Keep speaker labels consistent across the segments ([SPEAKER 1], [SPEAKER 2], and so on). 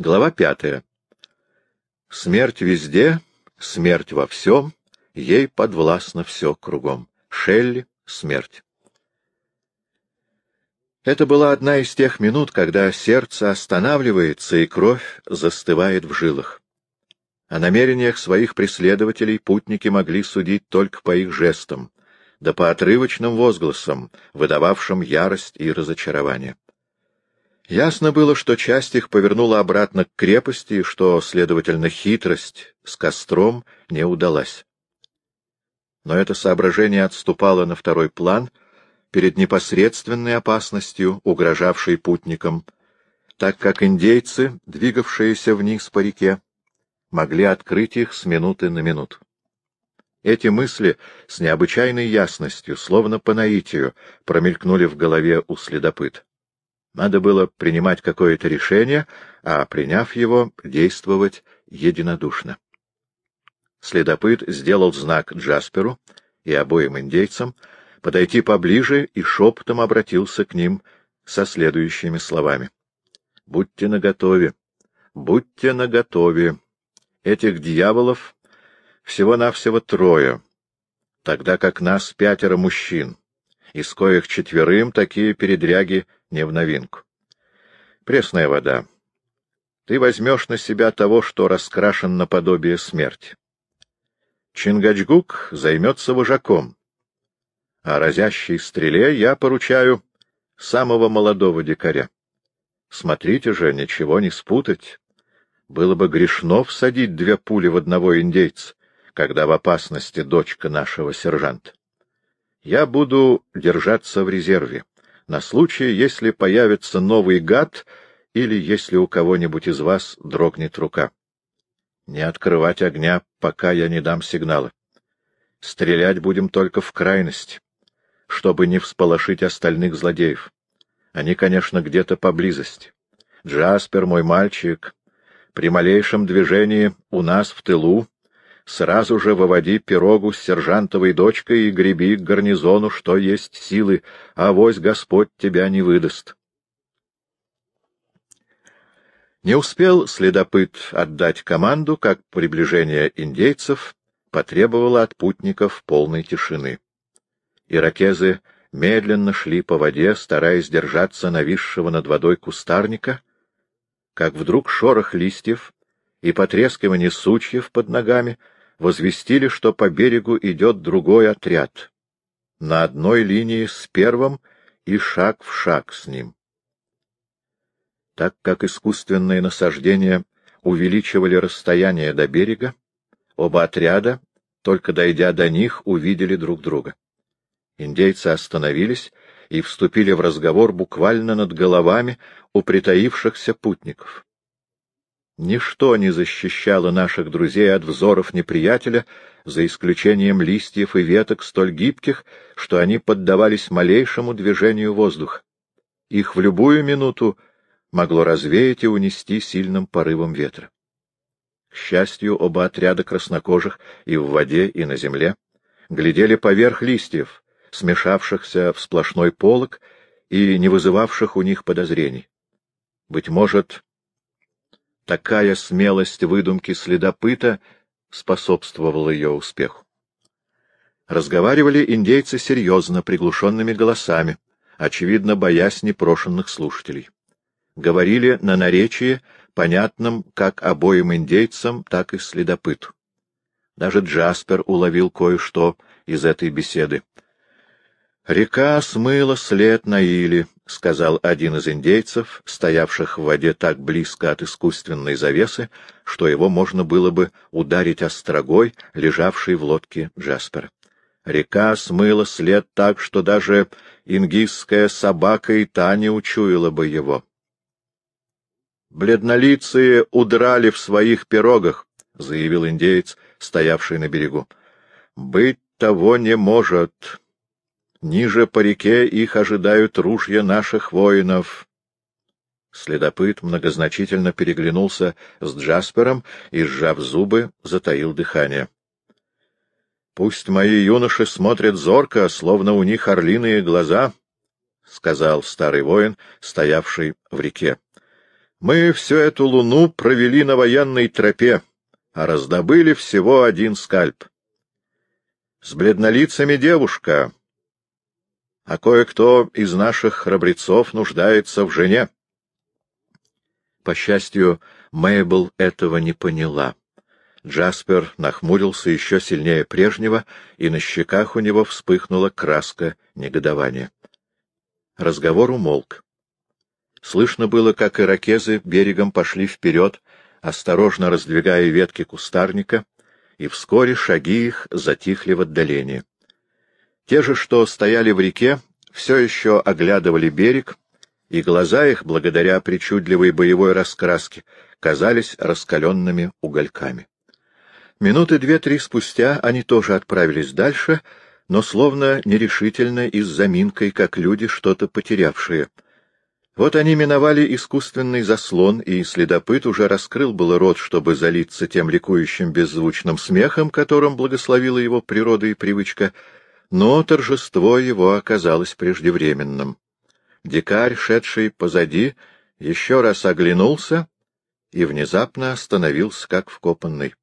[SPEAKER 1] Глава пятая. Смерть везде, смерть во всем, ей подвластно все кругом. Шелли — смерть. Это была одна из тех минут, когда сердце останавливается и кровь застывает в жилах. О намерениях своих преследователей путники могли судить только по их жестам, да по отрывочным возгласам, выдававшим ярость и разочарование. Ясно было, что часть их повернула обратно к крепости, и что, следовательно, хитрость с костром не удалась. Но это соображение отступало на второй план перед непосредственной опасностью, угрожавшей путникам, так как индейцы, двигавшиеся вниз по реке, могли открыть их с минуты на минуту. Эти мысли с необычайной ясностью, словно по наитию, промелькнули в голове у следопыта. Надо было принимать какое-то решение, а, приняв его, действовать единодушно. Следопыт сделал знак Джасперу и обоим индейцам подойти поближе и шепотом обратился к ним со следующими словами. — Будьте наготове, будьте наготове. Этих дьяволов всего-навсего трое, тогда как нас пятеро мужчин, из коих четверым такие передряги не в новинку. Пресная вода. Ты возьмешь на себя того, что раскрашен наподобие смерти. Чингачгук займется вожаком, а разящей стреле я поручаю самого молодого дикаря. Смотрите же, ничего не спутать. Было бы грешно всадить две пули в одного индейца, когда в опасности дочка нашего сержанта. Я буду держаться в резерве на случай, если появится новый гад или если у кого-нибудь из вас дрогнет рука. Не открывать огня, пока я не дам сигнала. Стрелять будем только в крайность, чтобы не всполошить остальных злодеев. Они, конечно, где-то поблизости. Джаспер, мой мальчик, при малейшем движении у нас в тылу сразу же выводи пирогу с сержантовой дочкой и греби к гарнизону, что есть силы, а вось Господь тебя не выдаст. Не успел следопыт отдать команду, как приближение индейцев потребовало от путников полной тишины. Иракезы медленно шли по воде, стараясь держаться нависшего над водой кустарника, как вдруг шорох листьев и потрескивание сучьев под ногами — возвестили, что по берегу идет другой отряд, на одной линии с первым и шаг в шаг с ним. Так как искусственные насаждения увеличивали расстояние до берега, оба отряда, только дойдя до них, увидели друг друга. Индейцы остановились и вступили в разговор буквально над головами у притаившихся путников. Ничто не защищало наших друзей от взоров неприятеля, за исключением листьев и веток столь гибких, что они поддавались малейшему движению воздуха. Их в любую минуту могло развеять и унести сильным порывом ветра. К счастью, оба отряда краснокожих и в воде, и на земле глядели поверх листьев, смешавшихся в сплошной полог и не вызывавших у них подозрений. Быть может, Такая смелость выдумки следопыта способствовала ее успеху. Разговаривали индейцы серьезно, приглушенными голосами, очевидно, боясь непрошенных слушателей. Говорили на наречии, понятном как обоим индейцам, так и следопыту. Даже Джаспер уловил кое-что из этой беседы. Река смыла след на иле, — сказал один из индейцев, стоявших в воде так близко от искусственной завесы, что его можно было бы ударить острогой, лежавшей в лодке Джаспера. Река смыла след так, что даже ингисская собака и та не учуяла бы его. «Бледнолицые удрали в своих пирогах», — заявил индеец, стоявший на берегу. «Быть того не может». Ниже по реке их ожидают ружья наших воинов. Следопыт многозначительно переглянулся с Джаспером и, сжав зубы, затаил дыхание. — Пусть мои юноши смотрят зорко, словно у них орлиные глаза, — сказал старый воин, стоявший в реке. Мы всю эту луну провели на военной тропе, а раздобыли всего один скальп. С бледнолицами девушка, а кое-кто из наших храбрецов нуждается в жене. По счастью, Мейбл этого не поняла. Джаспер нахмурился еще сильнее прежнего, и на щеках у него вспыхнула краска негодования. Разговор умолк. Слышно было, как иракезы берегом пошли вперед, осторожно раздвигая ветки кустарника, и вскоре шаги их затихли в отдалении. Те же, что стояли в реке, все еще оглядывали берег, и глаза их, благодаря причудливой боевой раскраске, казались раскаленными угольками. Минуты две-три спустя они тоже отправились дальше, но словно нерешительно и с заминкой, как люди, что-то потерявшие. Вот они миновали искусственный заслон, и следопыт уже раскрыл было рот, чтобы залиться тем ликующим беззвучным смехом, которым благословила его природа и привычка, но торжество его оказалось преждевременным. Дикарь, шедший позади, еще раз оглянулся и внезапно остановился, как вкопанный.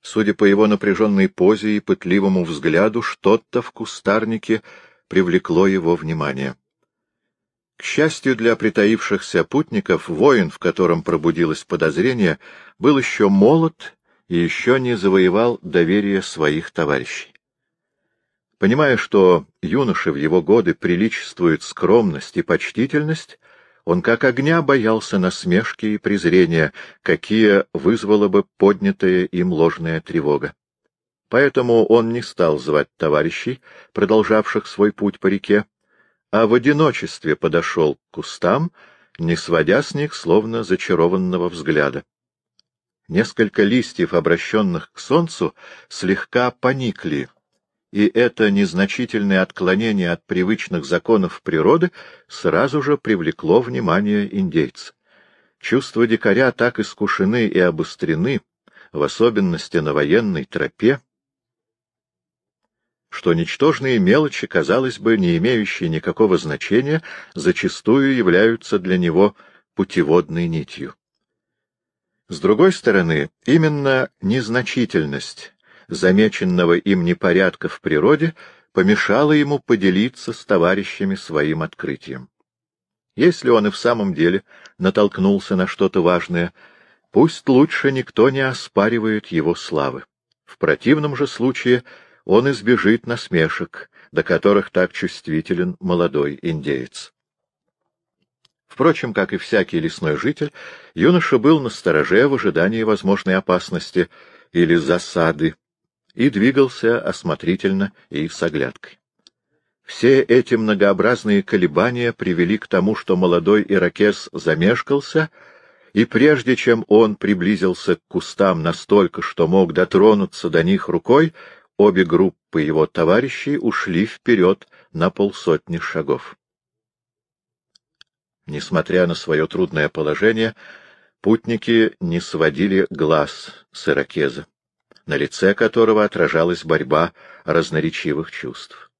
[SPEAKER 1] Судя по его напряженной позе и пытливому взгляду, что-то в кустарнике привлекло его внимание. К счастью для притаившихся путников, воин, в котором пробудилось подозрение, был еще молод и еще не завоевал доверие своих товарищей. Понимая, что юноше в его годы приличествует скромность и почтительность, он как огня боялся насмешки и презрения, какие вызвала бы поднятая им ложная тревога. Поэтому он не стал звать товарищей, продолжавших свой путь по реке, а в одиночестве подошел к кустам, не сводя с них словно зачарованного взгляда. Несколько листьев, обращенных к солнцу, слегка поникли, и это незначительное отклонение от привычных законов природы сразу же привлекло внимание индейца. Чувства дикаря так искушены и обострены, в особенности на военной тропе, что ничтожные мелочи, казалось бы, не имеющие никакого значения, зачастую являются для него путеводной нитью. С другой стороны, именно незначительность замеченного им непорядка в природе помешало ему поделиться с товарищами своим открытием. Если он и в самом деле натолкнулся на что-то важное, пусть лучше никто не оспаривает его славы. В противном же случае он избежит насмешек, до которых так чувствителен молодой индеец. Впрочем, как и всякий лесной житель, юноша был на стороже в ожидании возможной опасности или засады, и двигался осмотрительно и с оглядкой. Все эти многообразные колебания привели к тому, что молодой иракес замешкался, и прежде чем он приблизился к кустам настолько, что мог дотронуться до них рукой, обе группы его товарищей ушли вперед на полсотни шагов. Несмотря на свое трудное положение, путники не сводили глаз с иракеза на лице которого отражалась борьба разноречивых чувств.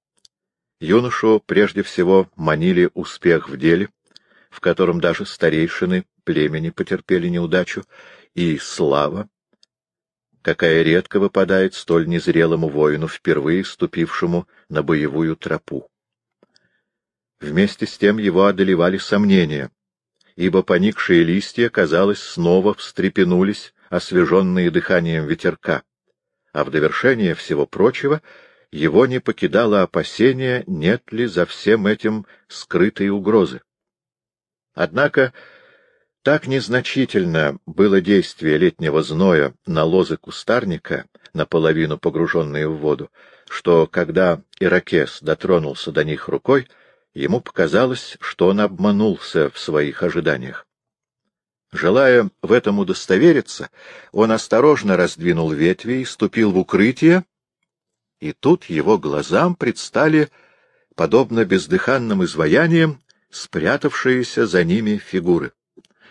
[SPEAKER 1] Юношу прежде всего манили успех в деле, в котором даже старейшины племени потерпели неудачу, и слава, какая редко выпадает столь незрелому воину, впервые ступившему на боевую тропу. Вместе с тем его одолевали сомнения, ибо поникшие листья, казалось, снова встрепенулись, освеженные дыханием ветерка а в довершение всего прочего его не покидало опасение, нет ли за всем этим скрытой угрозы. Однако так незначительно было действие летнего зноя на лозы кустарника, наполовину погруженные в воду, что, когда Иракес дотронулся до них рукой, ему показалось, что он обманулся в своих ожиданиях. Желая в этом удостовериться, он осторожно раздвинул ветви и ступил в укрытие, и тут его глазам предстали, подобно бездыханным изваяниям, спрятавшиеся за ними фигуры.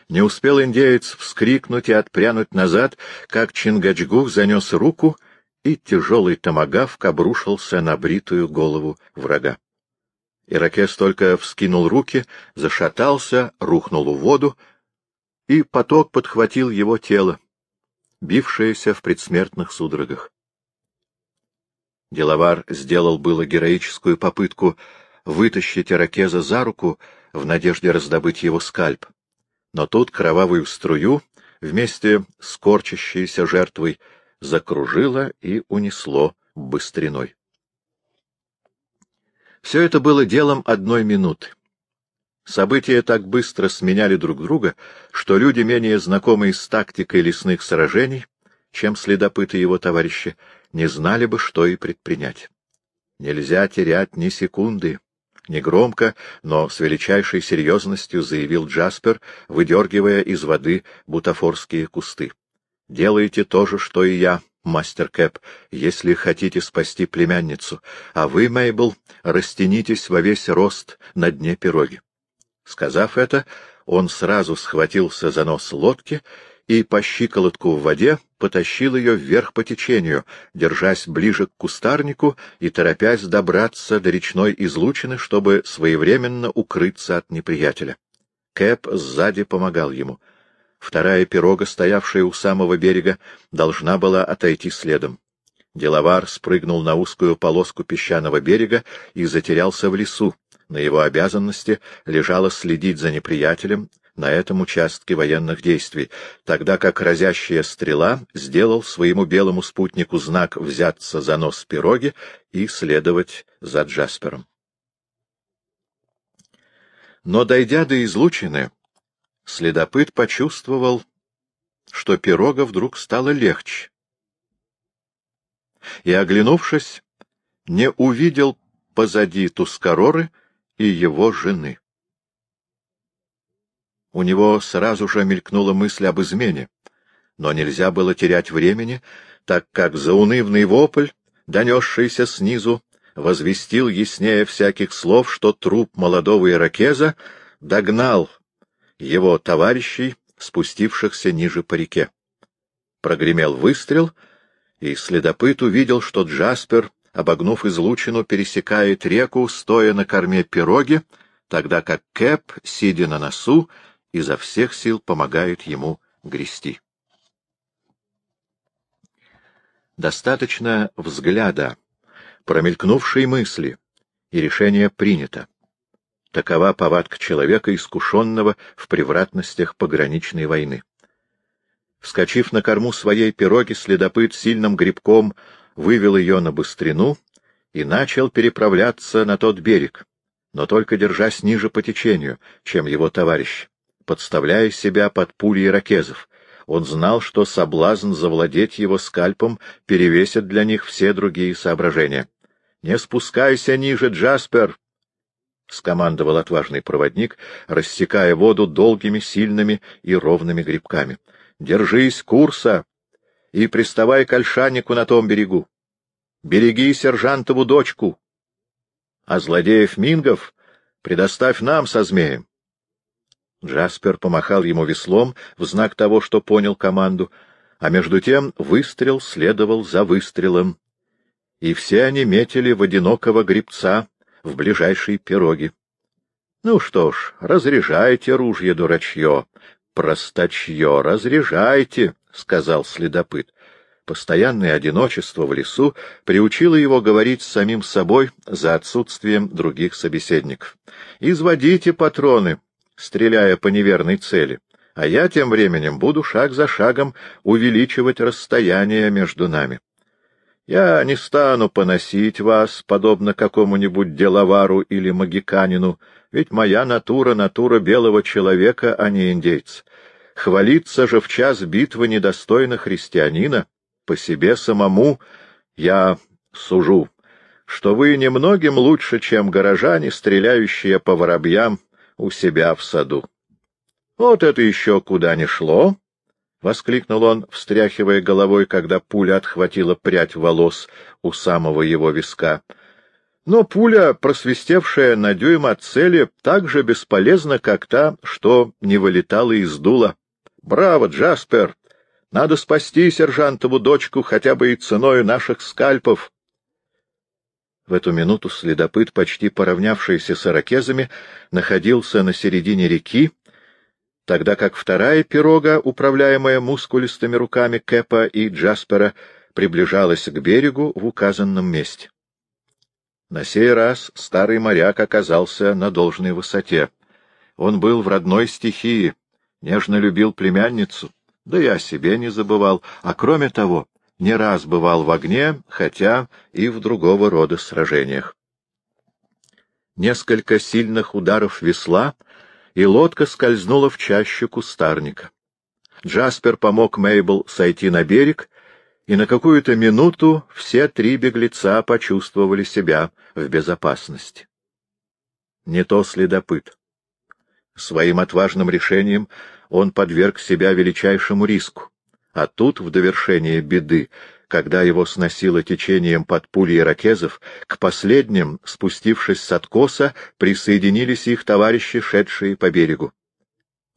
[SPEAKER 1] Не успел индеец вскрикнуть и отпрянуть назад, как Чингачгук занес руку, и тяжелый томагавк обрушился на бритую голову врага. Иракес только вскинул руки, зашатался, рухнул в воду, и поток подхватил его тело, бившееся в предсмертных судорогах. Деловар сделал было героическую попытку вытащить Иракеза за руку в надежде раздобыть его скальп. Но тут кровавую струю вместе с корчащейся жертвой закружило и унесло быстриной. Все это было делом одной минуты. События так быстро сменяли друг друга, что люди, менее знакомые с тактикой лесных сражений, чем следопыты его товарищи, не знали бы, что и предпринять. Нельзя терять ни секунды. Негромко, но с величайшей серьезностью заявил Джаспер, выдергивая из воды бутафорские кусты. — Делайте то же, что и я, мастер Кэп, если хотите спасти племянницу, а вы, Мейбл, растянитесь во весь рост на дне пироги. Сказав это, он сразу схватился за нос лодки и по щиколотку в воде потащил ее вверх по течению, держась ближе к кустарнику и торопясь добраться до речной излучины, чтобы своевременно укрыться от неприятеля. Кэп сзади помогал ему. Вторая пирога, стоявшая у самого берега, должна была отойти следом. Деловар спрыгнул на узкую полоску песчаного берега и затерялся в лесу. На его обязанности лежало следить за неприятелем, на этом участке военных действий, тогда как разящая стрела сделал своему белому спутнику знак взяться за нос пироги и следовать за Джаспером. Но, дойдя до излучины, следопыт почувствовал, что пирога вдруг стало легче. И, оглянувшись, не увидел позади Тускароры и его жены. У него сразу же мелькнула мысль об измене, но нельзя было терять времени, так как заунывный вопль, донесшийся снизу, возвестил яснее всяких слов, что труп молодого иракеза догнал его товарищей, спустившихся ниже по реке. Прогремел выстрел, и следопыт увидел, что Джаспер, обогнув излучину, пересекает реку, стоя на корме пироги, тогда как Кэп, сидя на носу, изо всех сил помогает ему грести. Достаточно взгляда, промелькнувшей мысли, и решение принято. Такова повадка человека, искушенного в превратностях пограничной войны. Вскочив на корму своей пироги, следопыт сильным грибком вывел ее на быстрину и начал переправляться на тот берег, но только держась ниже по течению, чем его товарищ подставляя себя под пули иракезов. Он знал, что соблазн завладеть его скальпом перевесит для них все другие соображения. — Не спускайся ниже, Джаспер! — скомандовал отважный проводник, рассекая воду долгими, сильными и ровными грибками. — Держись курса и приставай к ольшанику на том берегу. Береги сержантову дочку. А злодеев Мингов предоставь нам со змеем. Джаспер помахал ему веслом в знак того, что понял команду, а между тем выстрел следовал за выстрелом, и все они метили в одинокого грибца в ближайшей пироги. — Ну что ж, разряжайте ружье, дурачье, простачье, разряжайте, — сказал следопыт. Постоянное одиночество в лесу приучило его говорить с самим собой за отсутствием других собеседников. — Изводите патроны, стреляя по неверной цели, а я тем временем буду шаг за шагом увеличивать расстояние между нами. Я не стану поносить вас, подобно какому-нибудь деловару или магиканину, ведь моя натура — натура белого человека, а не индейца. Хвалиться же в час битвы недостойно христианина. По себе самому я сужу, что вы немногим лучше, чем горожане, стреляющие по воробьям у себя в саду. — Вот это еще куда ни шло! — воскликнул он, встряхивая головой, когда пуля отхватила прядь волос у самого его виска. Но пуля, просвистевшая на дюйм от цели, так же бесполезна, как та, что не вылетала из дула. «Браво, Джаспер! Надо спасти сержантову дочку хотя бы и ценой наших скальпов!» В эту минуту следопыт, почти поравнявшийся с иракезами, находился на середине реки тогда как вторая пирога, управляемая мускулистыми руками Кэпа и Джаспера, приближалась к берегу в указанном месте. На сей раз старый моряк оказался на должной высоте. Он был в родной стихии, нежно любил племянницу, да и о себе не забывал, а кроме того, не раз бывал в огне, хотя и в другого рода сражениях. Несколько сильных ударов весла, и лодка скользнула в чащу кустарника. Джаспер помог Мейбл сойти на берег, и на какую-то минуту все три беглеца почувствовали себя в безопасности. Не то следопыт. Своим отважным решением он подверг себя величайшему риску. А тут, в довершение беды, когда его сносило течением под пули иракезов, к последним, спустившись с откоса, присоединились их товарищи, шедшие по берегу.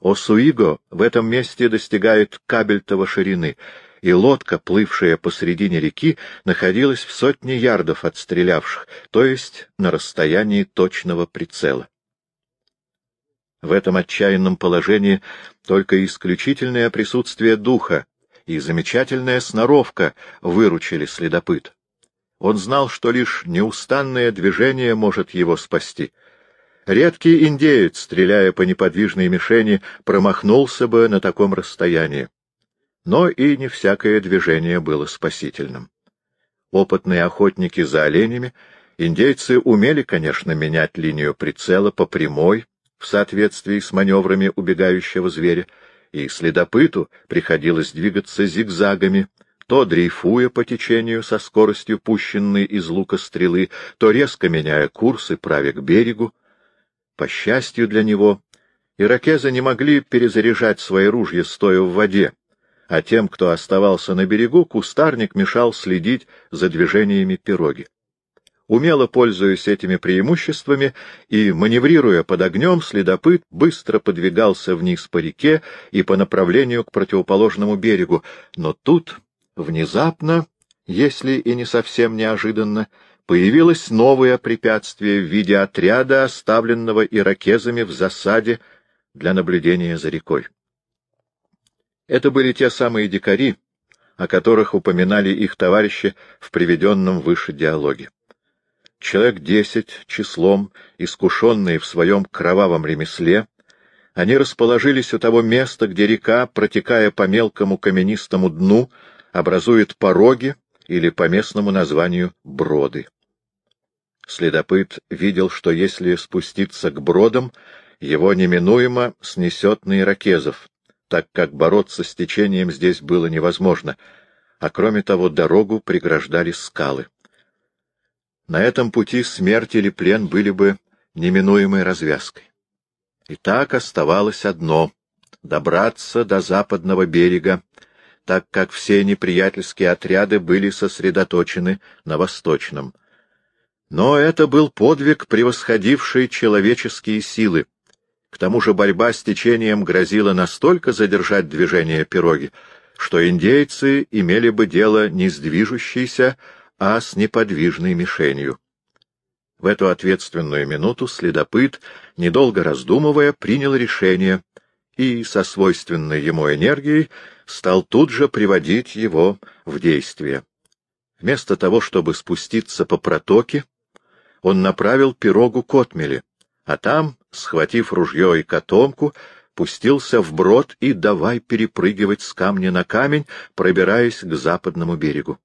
[SPEAKER 1] Осуиго в этом месте достигает кабельтова ширины, и лодка, плывшая посредине реки, находилась в сотне ярдов от стрелявших, то есть на расстоянии точного прицела. В этом отчаянном положении только исключительное присутствие духа и замечательная сноровка выручили следопыт. Он знал, что лишь неустанное движение может его спасти. Редкий индеец, стреляя по неподвижной мишени, промахнулся бы на таком расстоянии. Но и не всякое движение было спасительным. Опытные охотники за оленями, индейцы умели, конечно, менять линию прицела по прямой, в соответствии с маневрами убегающего зверя, и следопыту приходилось двигаться зигзагами, то дрейфуя по течению со скоростью пущенной из лука стрелы, то резко меняя курс и правя к берегу. По счастью для него, иракезы не могли перезаряжать свои ружья, стоя в воде, а тем, кто оставался на берегу, кустарник мешал следить за движениями пироги. Умело пользуясь этими преимуществами и маневрируя под огнем, следопыт быстро подвигался вниз по реке и по направлению к противоположному берегу. Но тут, внезапно, если и не совсем неожиданно, появилось новое препятствие в виде отряда, оставленного иракезами в засаде для наблюдения за рекой. Это были те самые дикари, о которых упоминали их товарищи в приведенном выше диалоге человек десять числом, искушенные в своем кровавом ремесле, они расположились у того места, где река, протекая по мелкому каменистому дну, образует пороги или по местному названию броды. Следопыт видел, что если спуститься к бродам, его неминуемо снесет на иракезов, так как бороться с течением здесь было невозможно, а кроме того дорогу преграждали скалы. На этом пути смерть или плен были бы неминуемой развязкой. И так оставалось одно — добраться до западного берега, так как все неприятельские отряды были сосредоточены на восточном. Но это был подвиг, превосходивший человеческие силы. К тому же борьба с течением грозила настолько задержать движение пироги, что индейцы имели бы дело не с движущейся, а с неподвижной мишенью. В эту ответственную минуту следопыт, недолго раздумывая, принял решение и со свойственной ему энергией стал тут же приводить его в действие. Вместо того, чтобы спуститься по протоке, он направил пирогу к отмели, а там, схватив ружье и котомку, пустился в брод и давай перепрыгивать с камня на камень, пробираясь к западному берегу.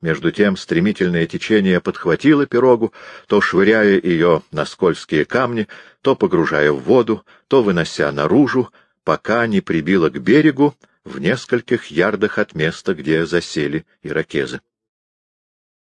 [SPEAKER 1] Между тем стремительное течение подхватило пирогу, то швыряя ее на скользкие камни, то погружая в воду, то вынося наружу, пока не прибило к берегу в нескольких ярдах от места, где засели иракезы.